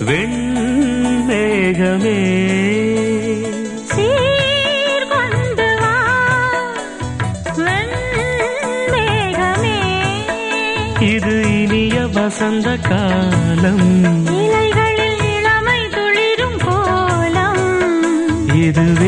வெண்மேகமே. இது இனிய வசந்த காலம். இலைகளில் இளமை துளிரும் கோலம். இது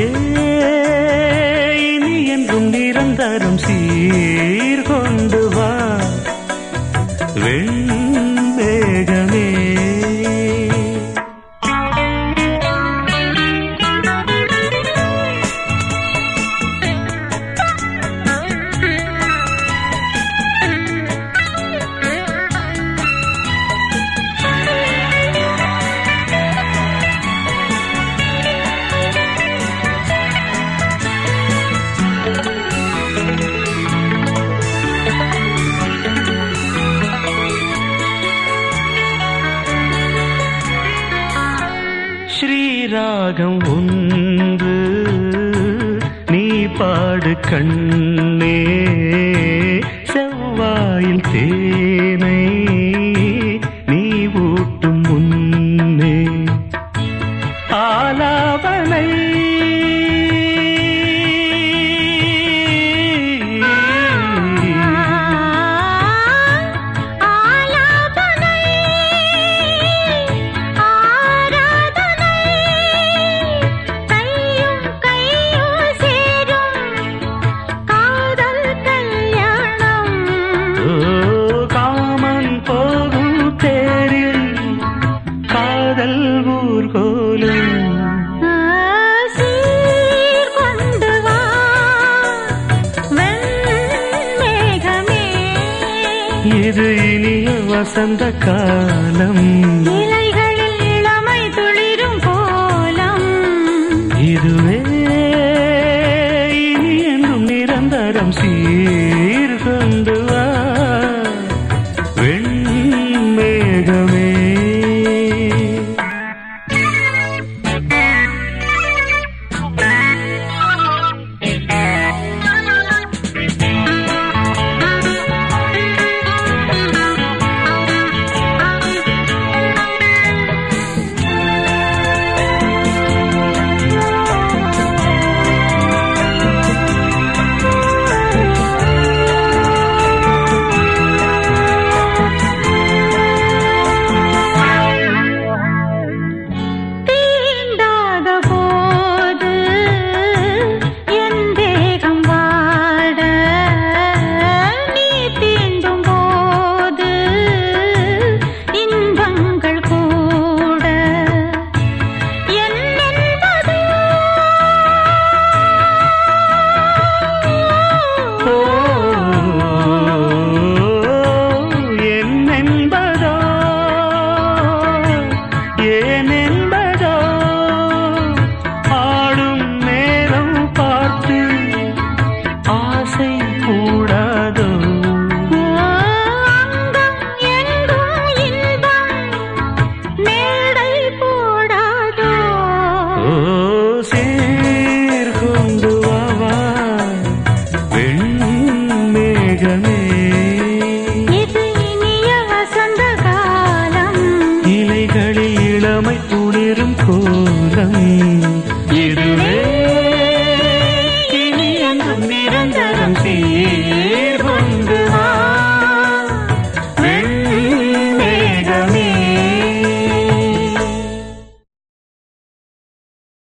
ராகம் ஒன்று நீ பாடு கண்ணே செவ்வாயில் தே இது இனிய வசந்த காலம். இலைகளில் இளமை துளிரும் கோலம். இதுவே இனி என்றும் நிரந்தரம் சீர்.